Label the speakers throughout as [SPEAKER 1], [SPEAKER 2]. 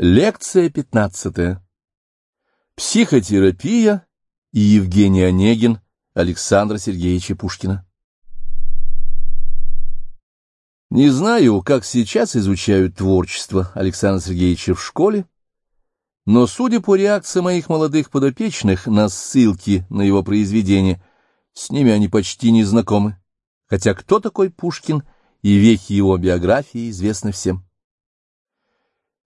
[SPEAKER 1] Лекция пятнадцатая. Психотерапия и Евгений Онегин Александра Сергеевича Пушкина. Не знаю, как сейчас изучают творчество Александра Сергеевича в школе, но, судя по реакции моих молодых подопечных на ссылки на его произведения, с ними они почти не знакомы, хотя кто такой Пушкин и вехи его биографии известны всем.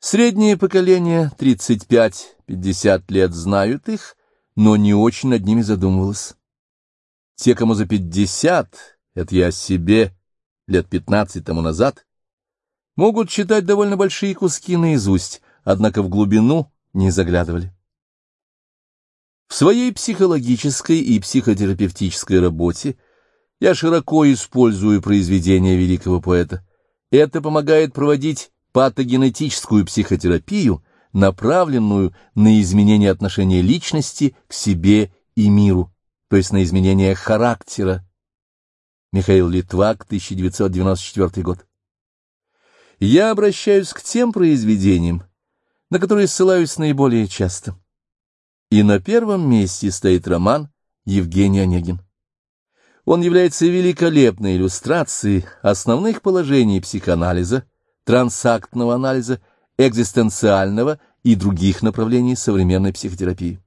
[SPEAKER 1] Среднее поколение, 35-50 лет, знают их, но не очень над ними задумывалось. Те, кому за 50, это я себе, лет 15 тому назад, могут читать довольно большие куски наизусть, однако в глубину не заглядывали. В своей психологической и психотерапевтической работе я широко использую произведения великого поэта. Это помогает проводить патогенетическую психотерапию, направленную на изменение отношения личности к себе и миру, то есть на изменение характера. Михаил Литвак, 1994 год. Я обращаюсь к тем произведениям, на которые ссылаюсь наиболее часто. И на первом месте стоит роман Евгений Онегин. Он является великолепной иллюстрацией основных положений психоанализа, трансактного анализа, экзистенциального и других направлений современной психотерапии.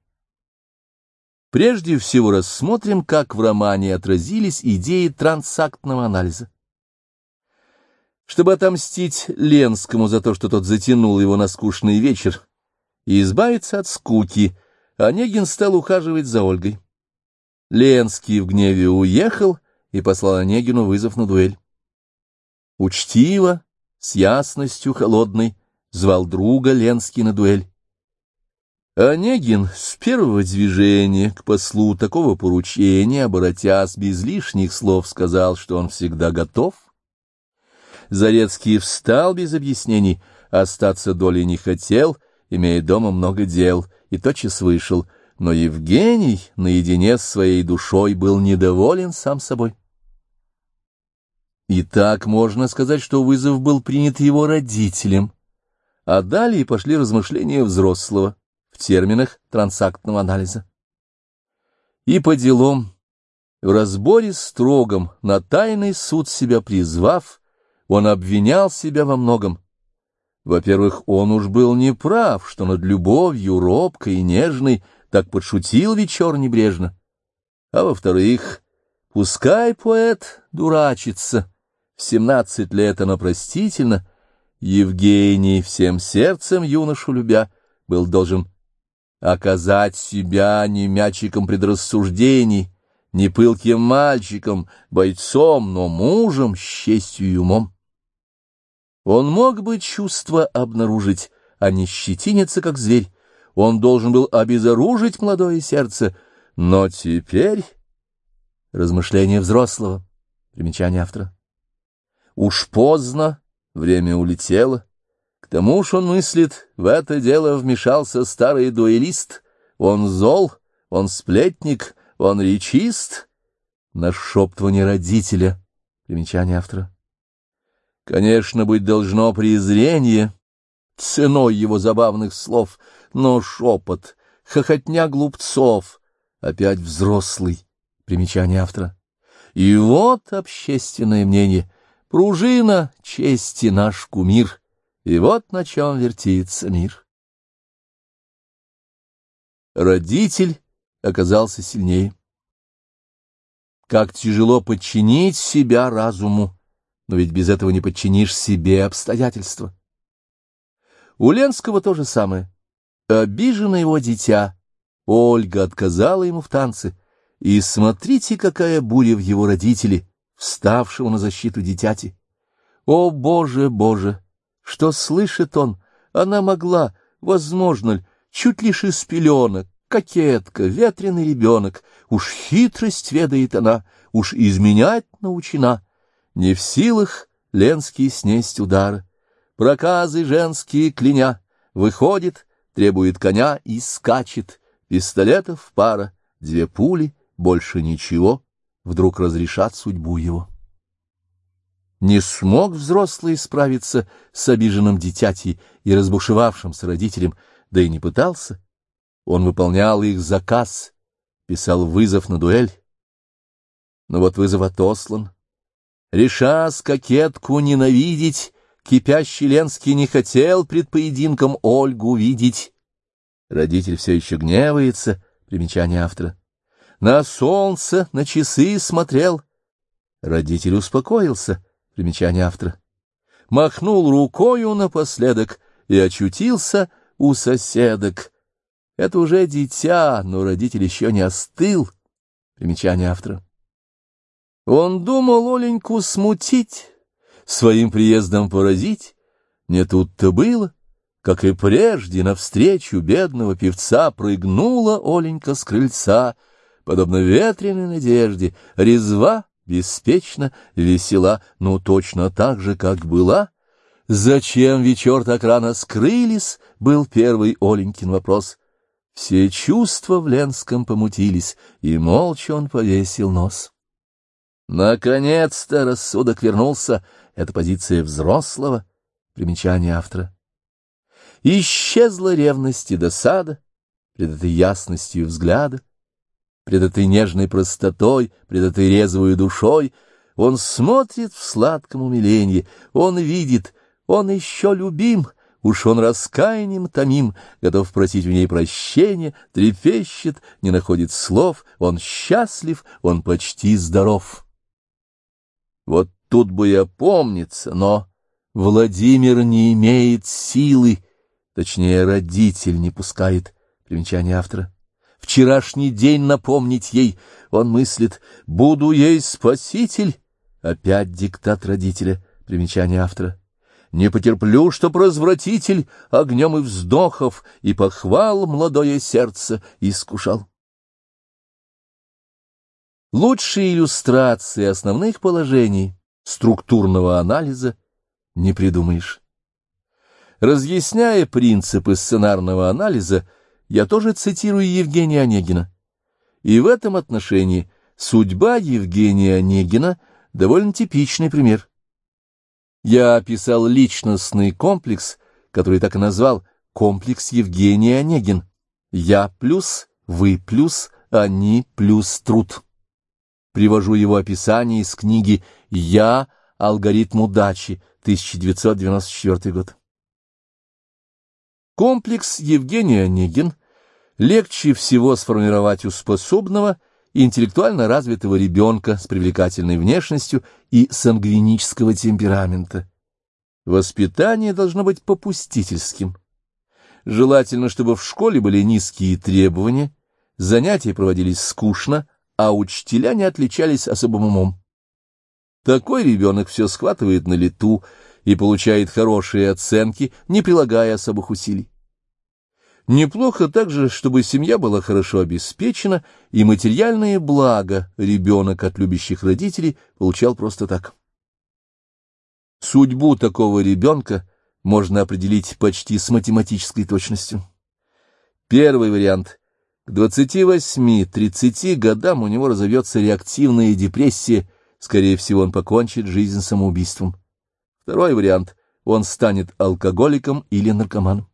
[SPEAKER 1] Прежде всего рассмотрим, как в романе отразились идеи трансактного анализа. Чтобы отомстить Ленскому за то, что тот затянул его на скучный вечер, и избавиться от скуки, Онегин стал ухаживать за Ольгой. Ленский в гневе уехал и послал Онегину вызов на дуэль. Учтиво, с ясностью холодной звал друга Ленский на дуэль. Онегин с первого движения к послу такого поручения, оборотясь без лишних слов, сказал, что он всегда готов. Зарецкий встал без объяснений, остаться долей не хотел, имея дома много дел, и тотчас вышел, но Евгений наедине с своей душой был недоволен сам собой. И так можно сказать, что вызов был принят его родителем, а далее пошли размышления взрослого в терминах трансактного анализа. И по делам, в разборе строгом, на тайный суд себя призвав, он обвинял себя во многом. Во-первых, он уж был неправ, что над любовью робкой и нежной так подшутил вечер небрежно. А во-вторых, пускай поэт дурачится, в семнадцать лет оно простительно. Евгений, всем сердцем юношу любя, был должен оказать себя не мячиком предрассуждений, не пылким мальчиком, бойцом, но мужем с честью и умом. Он мог бы чувства обнаружить, а не щетиниться, как зверь. Он должен был обезоружить молодое сердце, но теперь... Размышления взрослого. Примечание автора. Уж поздно, время улетело. К тому ж он мыслит, в это дело вмешался старый дуэлист. Он зол, он сплетник, он речист. Нашептывание родителя. Примечание автора. Конечно, быть должно презрение ценой его забавных слов, но шепот, хохотня глупцов, опять взрослый. Примечание автора. И вот общественное мнение — Пружина чести наш кумир, и вот на чем вертится мир. Родитель оказался сильнее. Как тяжело подчинить себя разуму, но ведь без этого не подчинишь себе обстоятельства. У Ленского то же самое. Обижено его дитя. Ольга отказала ему в танце. И смотрите, какая буря в его родителе — вставшего на защиту дитяти. О, Боже, Боже! Что слышит он? Она могла, возможно ли, чуть лишь из пеленок, кокетка, ветреный ребенок, уж хитрость ведает она, уж изменять научена. Не в силах Ленский снесть удары. Проказы женские кляня, выходит, требует коня и скачет. Пистолетов пара, две пули, больше ничего — вдруг разрешат судьбу его. Не смог взрослый справиться с обиженным дитятей и разбушевавшимся родителем, да и не пытался. Он выполнял их заказ, писал вызов на дуэль. Но вот вызов отослан. Реша с кокетку ненавидеть, кипящий Ленский не хотел пред поединком Ольгу видеть. Родитель все еще гневается, примечание автора. На солнце, на часы смотрел. Родитель успокоился, примечание автора. Махнул рукою напоследок и очутился у соседок. Это уже дитя, но родитель еще не остыл, примечание автора. Он думал Оленьку смутить, своим приездом поразить. Не тут-то было. Как и прежде, навстречу бедного певца прыгнула Оленька с крыльца, подобно ветреной надежде, резва, беспечно, весела, ну точно так же, как была. «Зачем вечер так рано скрылись?» — был первый Оленькин вопрос. Все чувства в Ленском помутились, и молча он повесил нос. Наконец-то рассудок вернулся. Это позиция взрослого. Примечание автора. Исчезла ревность и досада пред этой ясностью взгляда, пред этой нежной простотой, пред этой резвой душой. Он смотрит в сладком умилении, он видит, он еще любим, уж он раскаянием томим, готов просить у ней прощения, трепещет, не находит слов, он счастлив, он почти здоров. Вот тут бы я помниться, но Владимир не имеет силы, точнее, родитель не пускает, примечание автора. Вчерашний день напомнить ей, он мыслит, буду ей спаситель, опять диктат родителя, примечание автора. Не потерплю, чтоб развратитель огнем и вздохов и похвал молодое сердце искушал. Лучшие иллюстрации основных положений структурного анализа не придумаешь. Разъясняя принципы сценарного анализа, я тоже цитирую Евгения Онегина. И в этом отношении судьба Евгения Онегина довольно типичный пример. Я описал личностный комплекс, который так и назвал комплекс Евгения Онегин. Я плюс, вы плюс, они плюс труд. Привожу его описание из книги «Я. Алгоритм удачи», 1994 год. Комплекс Евгения Онегин легче всего сформировать у способного интеллектуально развитого ребенка с привлекательной внешностью и сангвинического темперамента. Воспитание должно быть попустительским. Желательно, чтобы в школе были низкие требования, занятия проводились скучно, а учителя не отличались особым умом. Такой ребенок все схватывает на лету и получает хорошие оценки, не прилагая особых усилий. Неплохо также, чтобы семья была хорошо обеспечена, и материальные блага ребенок от любящих родителей получал просто так. Судьбу такого ребенка можно определить почти с математической точностью. Первый вариант к 28-30 годам у него разовьется реактивная депрессия, скорее всего, он покончит жизнь самоубийством. Второй вариант — он станет алкоголиком или наркоманом.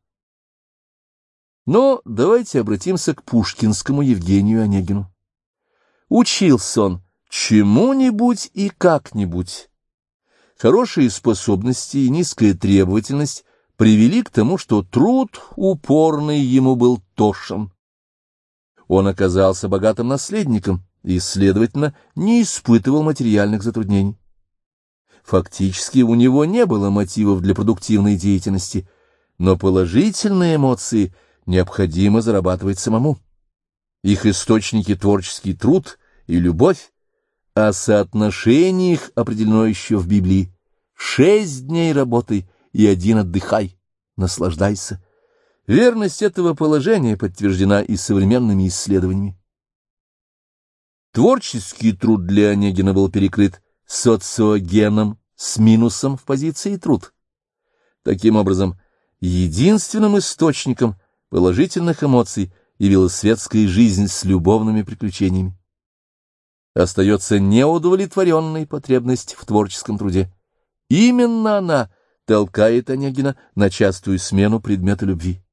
[SPEAKER 1] Но давайте обратимся к пушкинскому Евгению Онегину. Учился он чему-нибудь и как-нибудь. Хорошие способности и низкая требовательность привели к тому, что труд упорный ему был тошен. Он оказался богатым наследником и, следовательно, не испытывал материальных затруднений. Фактически у него не было мотивов для продуктивной деятельности, но положительные эмоции необходимо зарабатывать самому. Их источники — творческий труд и любовь, а соотношение их определено еще в Библии. Шесть дней работай и один отдыхай, наслаждайся. Верность этого положения подтверждена и современными исследованиями. Творческий труд для Онегина был перекрыт социогеном с минусом в позиции труд. Таким образом, единственным источником положительных эмоций явилась светская жизнь с любовными приключениями. Остается неудовлетворенной потребность в творческом труде. Именно она толкает Онегина на частую смену предмета любви.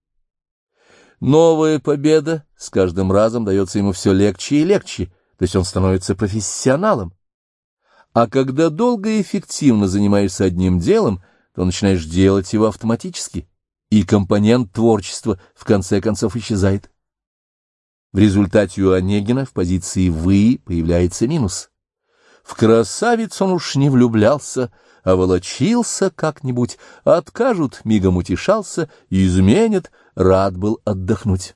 [SPEAKER 1] Новая победа с каждым разом дается ему все легче и легче, то есть он становится профессионалом. А когда долго и эффективно занимаешься одним делом, то начинаешь делать его автоматически, и компонент творчества в конце концов исчезает. В результате у Онегина в позиции «вы» появляется минус. В красавиц он уж не влюблялся, а волочился как-нибудь, откажут, мигом утешался, изменят, рад был отдохнуть.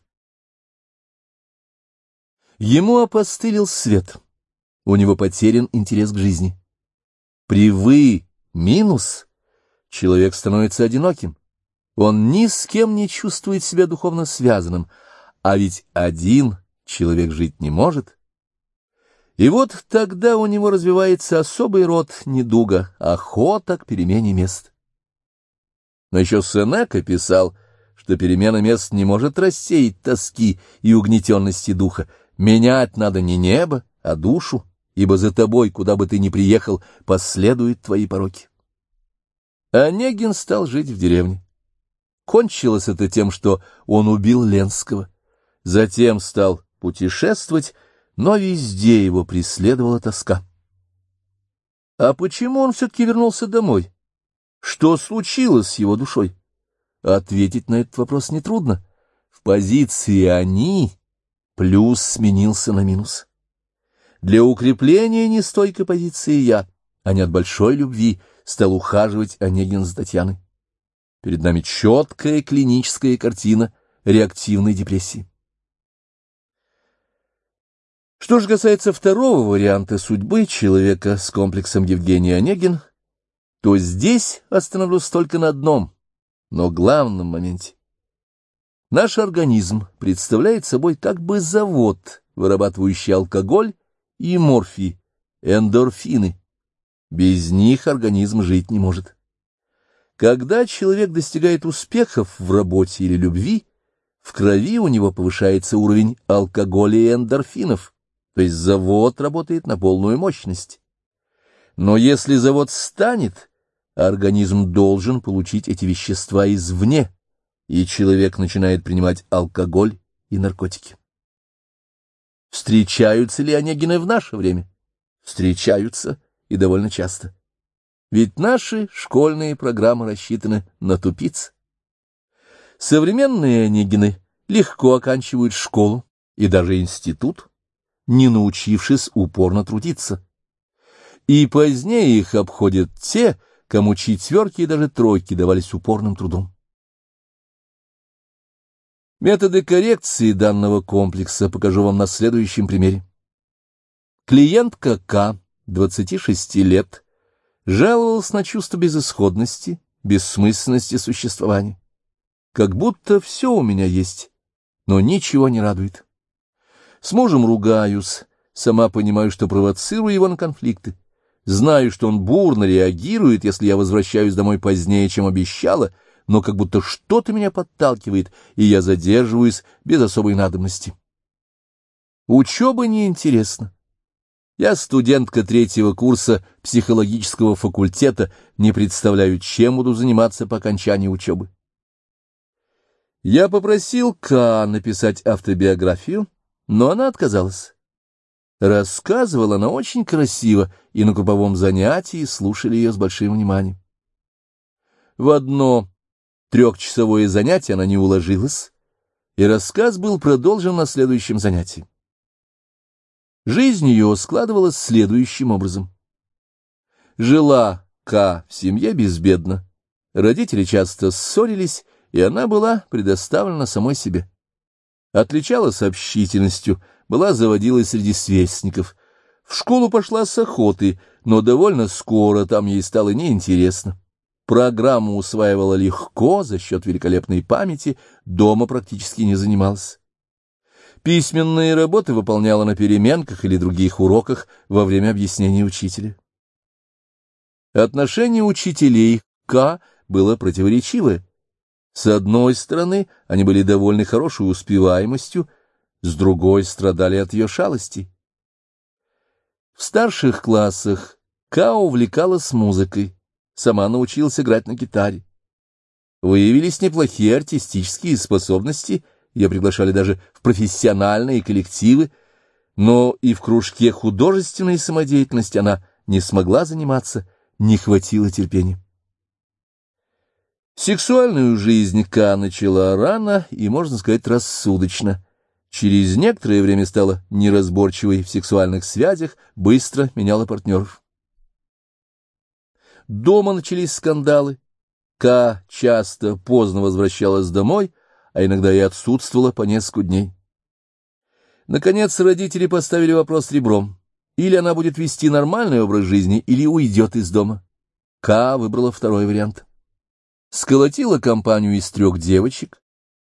[SPEAKER 1] Ему опостылил свет, у него потерян интерес к жизни. При «вы» минус человек становится одиноким, он ни с кем не чувствует себя духовно связанным, а ведь один человек жить не может. И вот тогда у него развивается особый род недуга — охота к перемене мест. Но еще Сенека писал, что перемена мест не может рассеять тоски и угнетенности духа. Менять надо не небо, а душу, ибо за тобой, куда бы ты ни приехал, последуют твои пороки. Онегин стал жить в деревне. Кончилось это тем, что он убил Ленского. Затем стал путешествовать, но везде его преследовала тоска. А почему он все-таки вернулся домой? Что случилось с его душой? Ответить на этот вопрос нетрудно. В позиции «они» плюс сменился на минус. Для укрепления нестойкой позиции «я», а не от большой любви, стал ухаживать Онегин за Татьяной. Перед нами четкая клиническая картина реактивной депрессии. Что же касается второго варианта судьбы человека с комплексом Евгений Онегин, то здесь остановлюсь только на одном, но главном моменте. Наш организм представляет собой как бы завод, вырабатывающий алкоголь и морфий, эндорфины. Без них организм жить не может. Когда человек достигает успехов в работе или любви, в крови у него повышается уровень алкоголя и эндорфинов, то есть завод работает на полную мощность. Но если завод станет, организм должен получить эти вещества извне, и человек начинает принимать алкоголь и наркотики. Встречаются ли Онегины в наше время? Встречаются, и довольно часто. Ведь наши школьные программы рассчитаны на тупиц. Современные Онегины легко оканчивают школу и даже институт не научившись упорно трудиться. И позднее их обходят те, кому четверки и даже тройки давались упорным трудом. Методы коррекции данного комплекса покажу вам на следующем примере. Клиентка К, 26 лет, жаловалась на чувство безысходности, бессмысленности существования. Как будто все у меня есть, но ничего не радует. С мужем ругаюсь, сама понимаю, что провоцирую его на конфликты. Знаю, что он бурно реагирует, если я возвращаюсь домой позднее, чем обещала, но как будто что-то меня подталкивает, и я задерживаюсь без особой надобности. Учеба неинтересна. Я студентка третьего курса психологического факультета, не представляю, чем буду заниматься по окончании учебы. Я попросил К написать автобиографию, но она отказалась. Рассказывала она очень красиво, и на групповом занятии слушали ее с большим вниманием. В одно трехчасовое занятие она не уложилась, и рассказ был продолжен на следующем занятии. Жизнь ее складывалась следующим образом. Жила К в семье безбедно, родители часто ссорились, и она была предоставлена самой себе отличалась общительностью, была заводилой среди сверстников. В школу пошла с охоты, но довольно скоро там ей стало неинтересно. Программу усваивала легко за счет великолепной памяти, дома практически не занималась. Письменные работы выполняла на переменках или других уроках во время объяснения учителя. Отношение учителей к было противоречивое. С одной стороны, они были довольны хорошей успеваемостью, с другой страдали от ее шалости. В старших классах Ка увлекалась музыкой, сама научилась играть на гитаре. Выявились неплохие артистические способности, ее приглашали даже в профессиональные коллективы, но и в кружке художественной самодеятельности она не смогла заниматься, не хватило терпения. Сексуальную жизнь Ка начала рано и, можно сказать, рассудочно. Через некоторое время стала неразборчивой в сексуальных связях, быстро меняла партнеров. Дома начались скандалы. Ка часто поздно возвращалась домой, а иногда и отсутствовала по несколько дней. Наконец родители поставили вопрос ребром. Или она будет вести нормальный образ жизни, или уйдет из дома. Ка выбрала второй вариант. Сколотила компанию из трех девочек.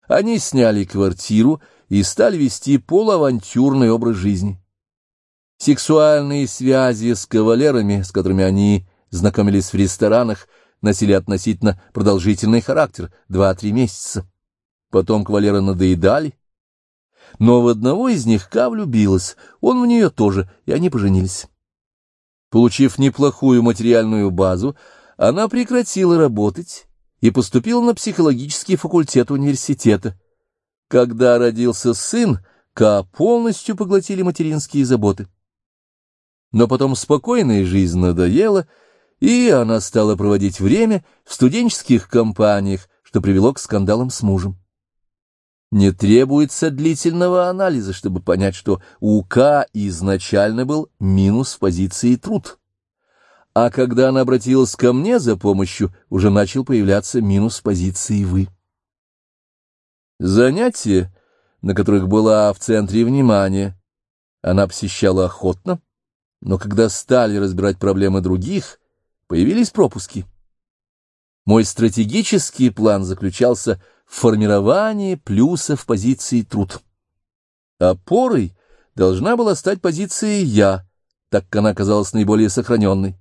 [SPEAKER 1] Они сняли квартиру и стали вести полуавантюрный образ жизни. Сексуальные связи с кавалерами, с которыми они знакомились в ресторанах, носили относительно продолжительный характер — два-три месяца. Потом кавалеры надоедали, но в одного из них Ка влюбилась, он в нее тоже, и они поженились. Получив неплохую материальную базу, она прекратила работать и поступила на психологический факультет университета. Когда родился сын, Ка полностью поглотили материнские заботы. Но потом спокойная жизнь надоела, и она стала проводить время в студенческих компаниях, что привело к скандалам с мужем. Не требуется длительного анализа, чтобы понять, что у К изначально был минус в позиции труд. А когда она обратилась ко мне за помощью, уже начал появляться минус в позиции «вы». Занятия, на которых была в центре внимания, она посещала охотно, но когда стали разбирать проблемы других, появились пропуски. Мой стратегический план заключался в формировании плюса в позиции труд. Опорой должна была стать позиция «я», так как она оказалась наиболее сохраненной.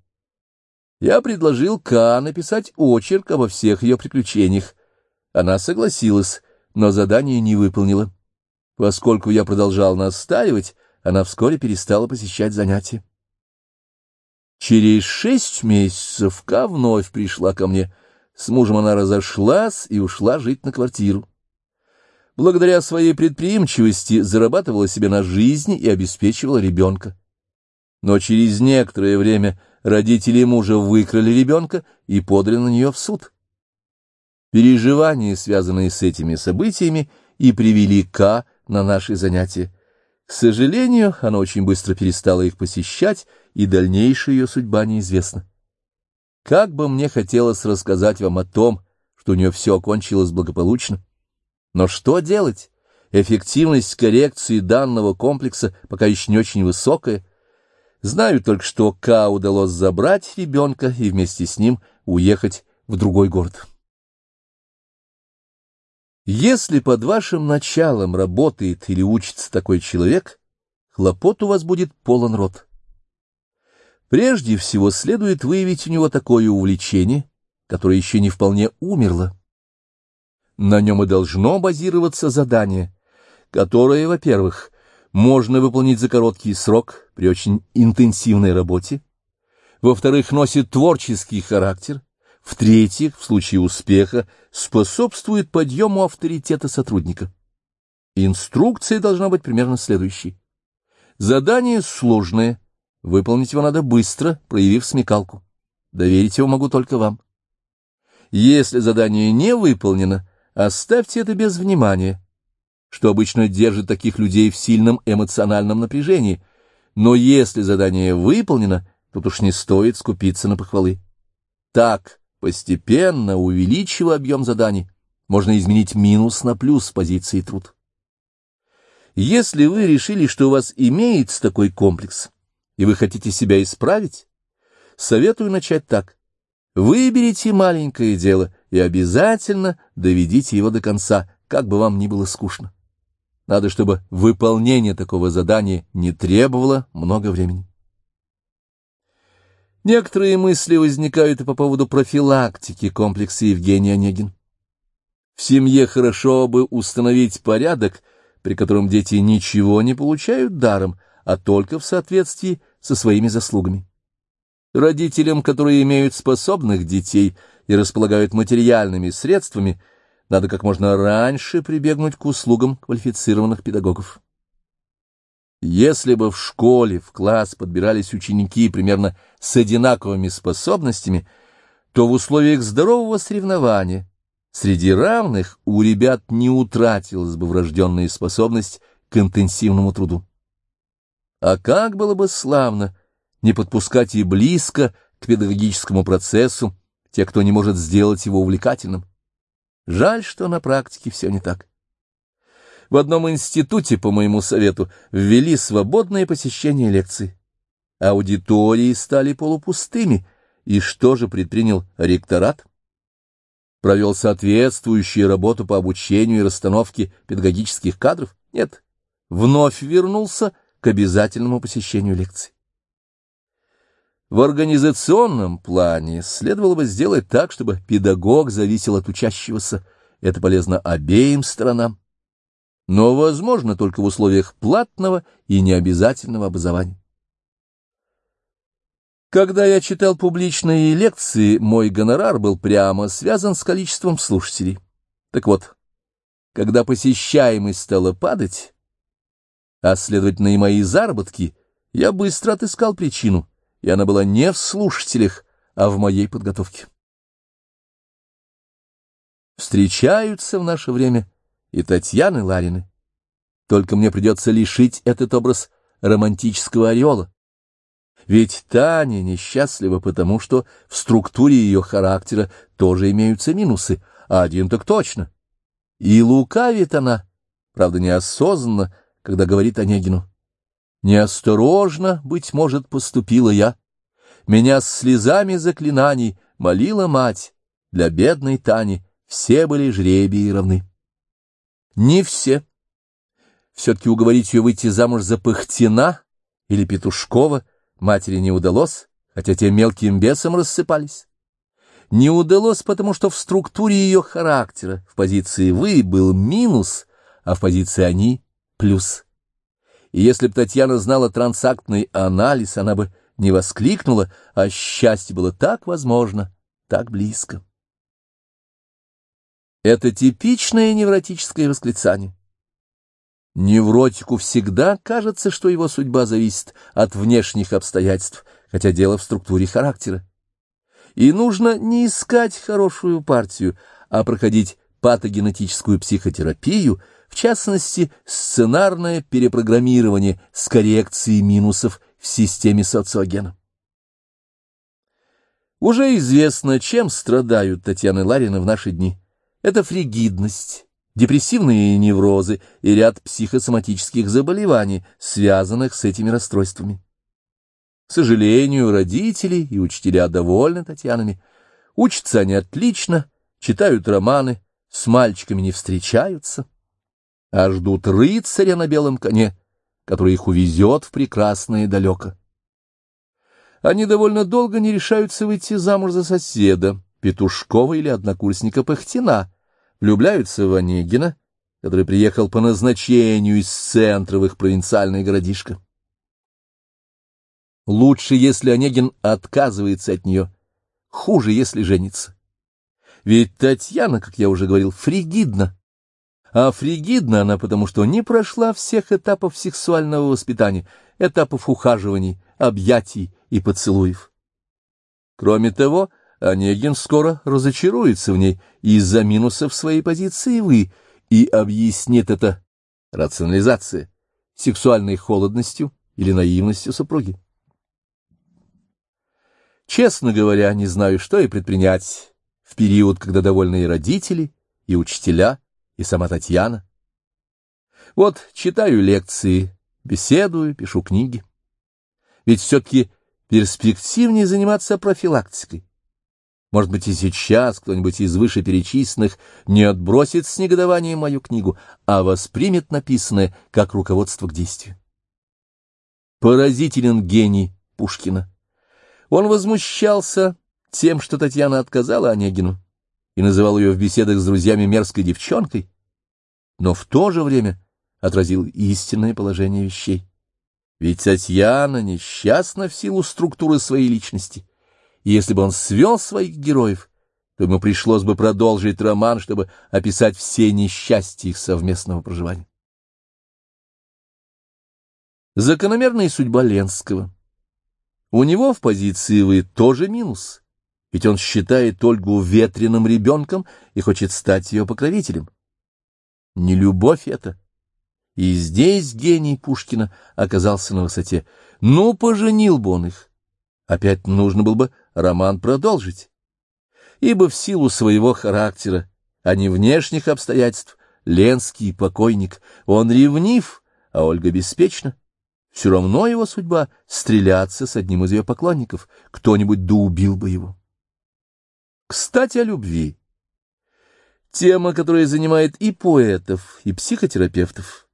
[SPEAKER 1] Я предложил К написать очерк обо всех ее приключениях. Она согласилась, но задание не выполнила. Поскольку я продолжал настаивать, она вскоре перестала посещать занятия. Через шесть месяцев Ка вновь пришла ко мне — с мужем она разошлась и ушла жить на квартиру. Благодаря своей предприимчивости зарабатывала себе на жизнь и обеспечивала ребенка. Но через некоторое время родители мужа выкрали ребенка и подали на нее в суд. Переживания, связанные с этими событиями, и привели К на наши занятия. К сожалению, она очень быстро перестала их посещать, и дальнейшая ее судьба неизвестна. Как бы мне хотелось рассказать вам о том, что у нее все окончилось благополучно. Но что делать? Эффективность коррекции данного комплекса пока еще не очень высокая. Знаю только, что К удалось забрать ребенка и вместе с ним уехать в другой город. Если под вашим началом работает или учится такой человек, хлопот у вас будет полон рот. Прежде всего следует выявить у него такое увлечение, которое еще не вполне умерло. На нем и должно базироваться задание, которое, во-первых, можно выполнить за короткий срок при очень интенсивной работе, во-вторых, носит творческий характер, в-третьих, в случае успеха, способствует подъему авторитета сотрудника. Инструкция должна быть примерно следующей. Задание сложное – Выполнить его надо быстро, проявив смекалку. Доверить его могу только вам. Если задание не выполнено, оставьте это без внимания, что обычно держит таких людей в сильном эмоциональном напряжении. Но если задание выполнено, тут уж не стоит скупиться на похвалы. Так, постепенно, увеличивая объем заданий, можно изменить минус на плюс позиции труд. Если вы решили, что у вас имеется такой комплекс, и вы хотите себя исправить, советую начать так. Выберите маленькое дело и обязательно доведите его до конца, как бы вам ни было скучно. Надо, чтобы выполнение такого задания не требовало много времени. Некоторые мысли возникают и по поводу профилактики комплекса Евгения Онегин. В семье хорошо бы установить порядок, при котором дети ничего не получают даром, а только в соответствии со своими заслугами. Родителям, которые имеют способных детей и располагают материальными средствами, надо как можно раньше прибегнуть к услугам квалифицированных педагогов. Если бы в школе в класс подбирались ученики примерно с одинаковыми способностями, то в условиях здорового соревнования среди равных у ребят не утратилась бы врожденная способность к интенсивному труду. А как было бы славно не подпускать и близко к педагогическому процессу тех, кто не может сделать его увлекательным. Жаль, что на практике все не так. В одном институте, по моему совету, ввели свободное посещение лекций. Аудитории стали полупустыми, и что же предпринял ректорат? Провел соответствующую работу по обучению и расстановке педагогических кадров? Нет, вновь вернулся к обязательному посещению лекций. В организационном плане следовало бы сделать так, чтобы педагог зависел от учащегося. Это полезно обеим сторонам но возможно только в условиях платного и необязательного образования. Когда я читал публичные лекции, мой гонорар был прямо связан с количеством слушателей. Так вот, когда посещаемость стала падать, а, следовательно, и мои заработки, я быстро отыскал причину, и она была не в слушателях, а в моей подготовке. Встречаются в наше время и Татьяны Ларины. Только мне придется лишить этот образ романтического ореола. Ведь Таня несчастлива потому, что в структуре ее характера тоже имеются минусы, а один так точно. И лукавит она, правда, неосознанно, когда говорит Онегину. Неосторожно, быть может, поступила я. Меня с слезами заклинаний молила мать. Для бедной Тани все были жребии равны. Не все. Все-таки уговорить ее выйти замуж за Пыхтина или Петушкова матери не удалось, хотя те мелким бесом рассыпались. Не удалось, потому что в структуре ее характера в позиции «вы» был минус, а в позиции «они» — плюс. И если бы Татьяна знала трансактный анализ, она бы не воскликнула, а счастье было так возможно, так близко. Это типичное невротическое восклицание. Невротику всегда кажется, что его судьба зависит от внешних обстоятельств, хотя дело в структуре характера. И нужно не искать хорошую партию, а проходить патогенетическую психотерапию, в частности, сценарное перепрограммирование с коррекцией минусов в системе социогена. Уже известно, чем страдают Татьяна Ларина в наши дни. Это фригидность, депрессивные неврозы и ряд психосоматических заболеваний, связанных с этими расстройствами. К сожалению, родители и учителя довольны Татьянами. Учатся они отлично, читают романы, с мальчиками не встречаются, а ждут рыцаря на белом коне, который их увезет в прекрасное далеко. Они довольно долго не решаются выйти замуж за соседа, Петушкова или однокурсника Пахтина, влюбляются в Онегина, который приехал по назначению из их провинциальное городишко. Лучше, если Онегин отказывается от нее, хуже, если женится. Ведь Татьяна, как я уже говорил, фригидна. А фригидна она потому, что не прошла всех этапов сексуального воспитания, этапов ухаживаний, объятий и поцелуев. Кроме того, Онегин скоро разочаруется в ней из-за минусов своей позиции «вы» и объяснит это рационализация, сексуальной холодностью или наивностью супруги. Честно говоря, не знаю, что и предпринять в период, когда довольны и родители, и учителя, и сама Татьяна. Вот читаю лекции, беседую, пишу книги. Ведь все-таки перспективнее заниматься профилактикой может быть, и сейчас кто-нибудь из вышеперечисленных не отбросит с негодованием мою книгу, а воспримет написанное как руководство к действию. Поразителен гений Пушкина. Он возмущался тем, что Татьяна отказала Онегину, и называл ее в беседах с друзьями мерзкой девчонкой, но в то же время отразил истинное положение вещей. Ведь Татьяна несчастна в силу структуры своей личности, и если бы он свел своих героев, то ему пришлось бы продолжить роман, чтобы описать все несчастья их совместного проживания. Закономерная судьба Ленского. У него в позиции «вы» тоже минус, ведь он считает Ольгу ветреным ребенком и хочет стать ее покровителем. Не любовь это. И здесь гений Пушкина оказался на высоте. Ну, поженил бы он их. Опять нужно было бы роман продолжить. Ибо в силу своего характера, а не внешних обстоятельств, Ленский покойник, он ревнив, а Ольга беспечна. Все равно его судьба — стреляться с одним из ее поклонников. Кто-нибудь да убил бы его. Кстати, о любви. Тема, которая занимает и поэтов, и психотерапевтов.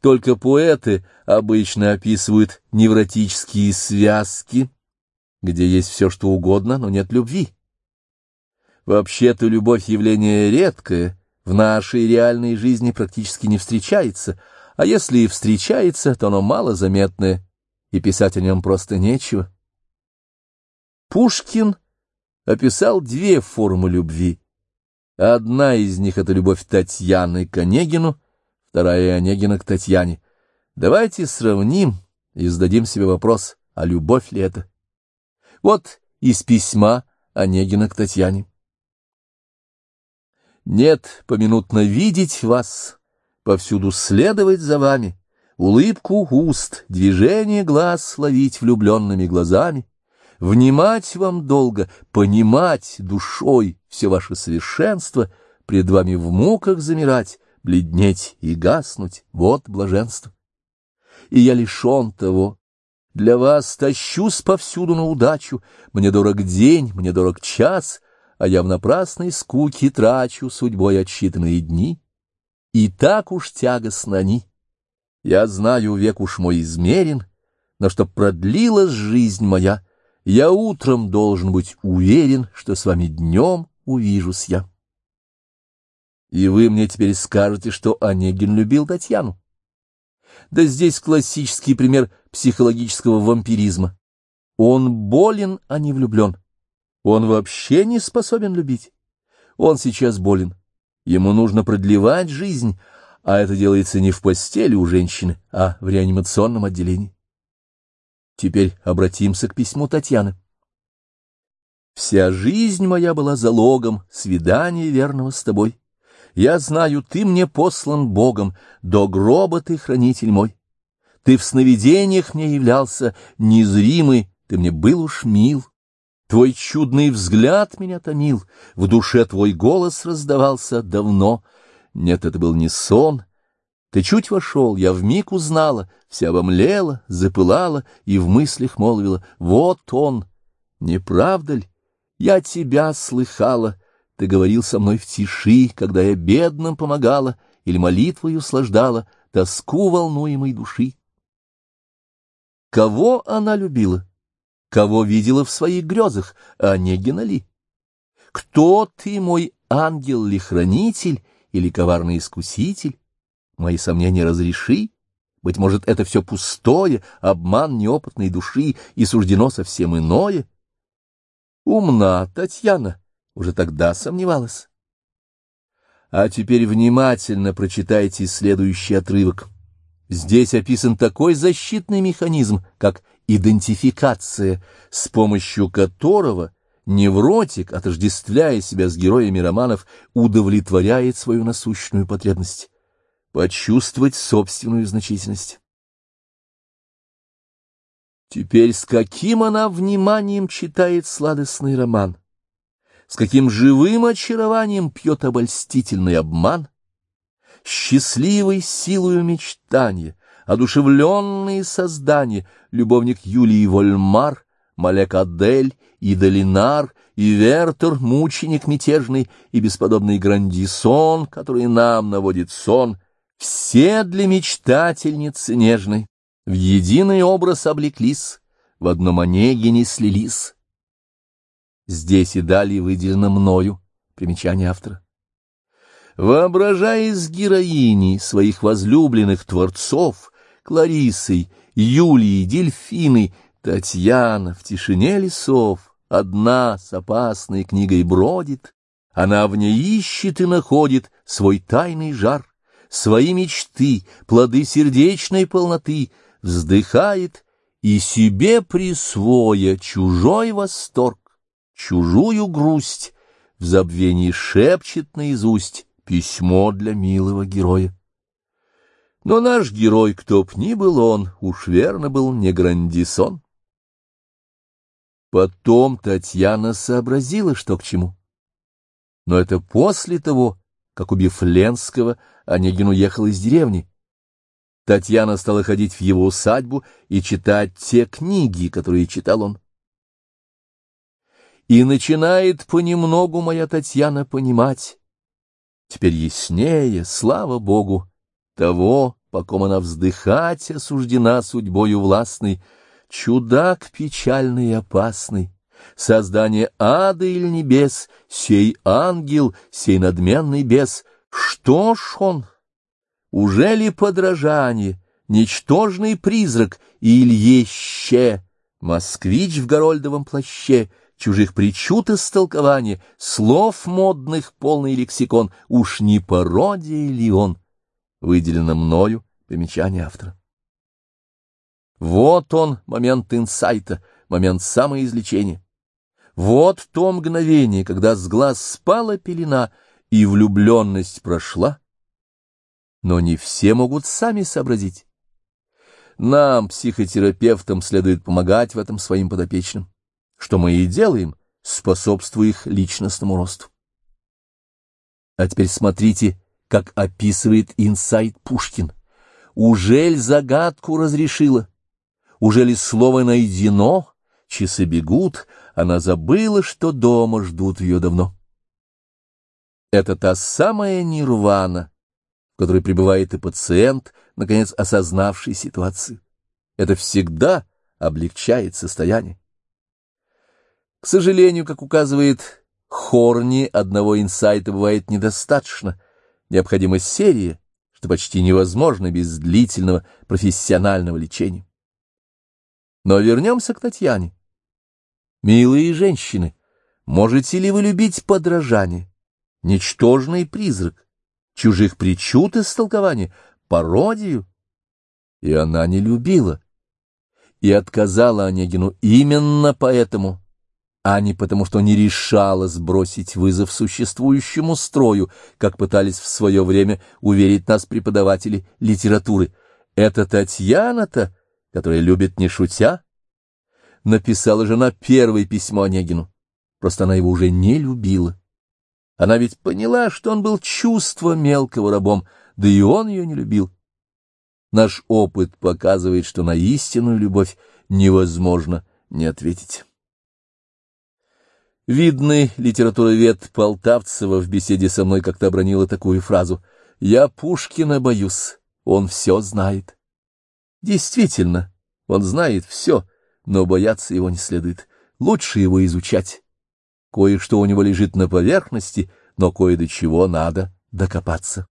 [SPEAKER 1] Только поэты обычно описывают невротические связки, где есть все, что угодно, но нет любви. Вообще-то любовь — явление редкое, в нашей реальной жизни практически не встречается — а если и встречается, то оно малозаметное, и писать о нем просто нечего. Пушкин описал две формы любви. Одна из них — это любовь Татьяны к Онегину, вторая — Онегина к Татьяне. Давайте сравним и зададим себе вопрос, а любовь ли это? Вот из письма Онегина к Татьяне. «Нет, поминутно видеть вас» повсюду следовать за вами, улыбку уст, движение глаз ловить влюбленными глазами, внимать вам долго, понимать душой все ваше совершенство, пред вами в муках замирать, бледнеть и гаснуть — вот блаженство. И я лишен того. Для вас тащусь повсюду на удачу, мне дорог день, мне дорог час, а я в напрасной скуке трачу судьбой отсчитанные дни. И так уж тягостно они. Я знаю, век уж мой измерен, но чтоб продлилась жизнь моя, я утром должен быть уверен, что с вами днем увижусь я. И вы мне теперь скажете, что Онегин любил Татьяну. Да здесь классический пример психологического вампиризма. Он болен, а не влюблен. Он вообще не способен любить. Он сейчас болен. Ему нужно продлевать жизнь, а это делается не в постели у женщины, а в реанимационном отделении. Теперь обратимся к письму Татьяны. Вся жизнь моя была залогом свидания верного с тобой. Я знаю, ты мне послан Богом, до гроба ты хранитель мой. Ты в сновидениях мне являлся, незримый, ты мне был уж мил. Твой чудный взгляд меня томил, в душе твой голос раздавался давно. Нет, это был не сон. Ты чуть вошел, я вмиг узнала, вся обомлела, запылала и в мыслях молвила, вот он, не правда ли? Я тебя слыхала, ты говорил со мной в тиши, когда я бедным помогала или молитвою услаждала тоску волнуемой души. Кого она любила? Кого видела в своих грезах, Онегина ли? Кто ты, мой ангел ли хранитель или коварный искуситель? Мои сомнения разреши. Быть может, это все пустое, обман неопытной души, и суждено совсем иное. Умна Татьяна, уже тогда сомневалась. А теперь внимательно прочитайте следующий отрывок. Здесь описан такой защитный механизм, как идентификация, с помощью которого невротик, отождествляя себя с героями романов, удовлетворяет свою насущную потребность — почувствовать собственную значительность. Теперь с каким она вниманием читает сладостный роман, с каким живым очарованием пьет обольстительный обман, счастливой силою мечтания, одушевленные создания, любовник Юлии Вольмар, Малек Адель, и Долинар, и Вертер, мученик мятежный, и бесподобный Грандисон, который нам наводит сон, все для мечтательницы нежной, в единый образ облеклись, в одном онеге не слились. Здесь и далее выделено мною примечание автора. Воображая с героиней своих возлюбленных творцов, Кларисой, Юлией, Дельфиной, Татьяна в тишине лесов, одна с опасной книгой бродит, она в ней ищет и находит свой тайный жар, свои мечты, плоды сердечной полноты, вздыхает и себе присвоя чужой восторг, чужую грусть, в забвении шепчет наизусть письмо для милого героя. Но наш герой, кто б ни был он, уж верно был не Грандисон. Потом Татьяна сообразила, что к чему. Но это после того, как, убив Ленского, Онегин уехал из деревни. Татьяна стала ходить в его усадьбу и читать те книги, которые читал он. И начинает понемногу моя Татьяна понимать, теперь яснее, слава Богу, того, по ком она вздыхать осуждена судьбою властной, чудак печальный и опасный, создание ада или небес, сей ангел, сей надменный бес, что ж он? Уже ли подражание, ничтожный призрак или еще? Москвич в горольдовом плаще, чужих причуд истолкования, слов модных полный лексикон, уж не пародия ли он? Выделено мною примечание автора. Вот он, момент инсайта, момент самоизлечения. Вот то мгновение, когда с глаз спала пелена, и влюбленность прошла. Но не все могут сами сообразить. Нам, психотерапевтам, следует помогать в этом своим подопечным, что мы и делаем, способствуя их личностному росту. А теперь смотрите, как описывает инсайт Пушкин. Ужель загадку разрешила? Ужели слово найдено? Часы бегут, она забыла, что дома ждут ее давно. Это та самая нирвана, в которой пребывает и пациент, наконец осознавший ситуацию. Это всегда облегчает состояние. К сожалению, как указывает Хорни, одного инсайта бывает недостаточно. Необходима серия, что почти невозможно без длительного профессионального лечения. Но вернемся к Татьяне. Милые женщины, можете ли вы любить подражание, ничтожный призрак, чужих причуд истолкования, пародию? И она не любила, и отказала Онегину именно поэтому, а не потому, что не решала сбросить вызов существующему строю, как пытались в свое время уверить нас преподаватели литературы. Это Татьяна-то которая любит не шутя, написала жена первое письмо Онегину. Просто она его уже не любила. Она ведь поняла, что он был чувство мелкого рабом, да и он ее не любил. Наш опыт показывает, что на истинную любовь невозможно не ответить. Видный литературовед Полтавцева в беседе со мной как-то обронила такую фразу «Я Пушкина боюсь, он все знает». Действительно, он знает все, но бояться его не следует. Лучше его изучать. Кое-что у него лежит на поверхности, но кое до чего надо докопаться.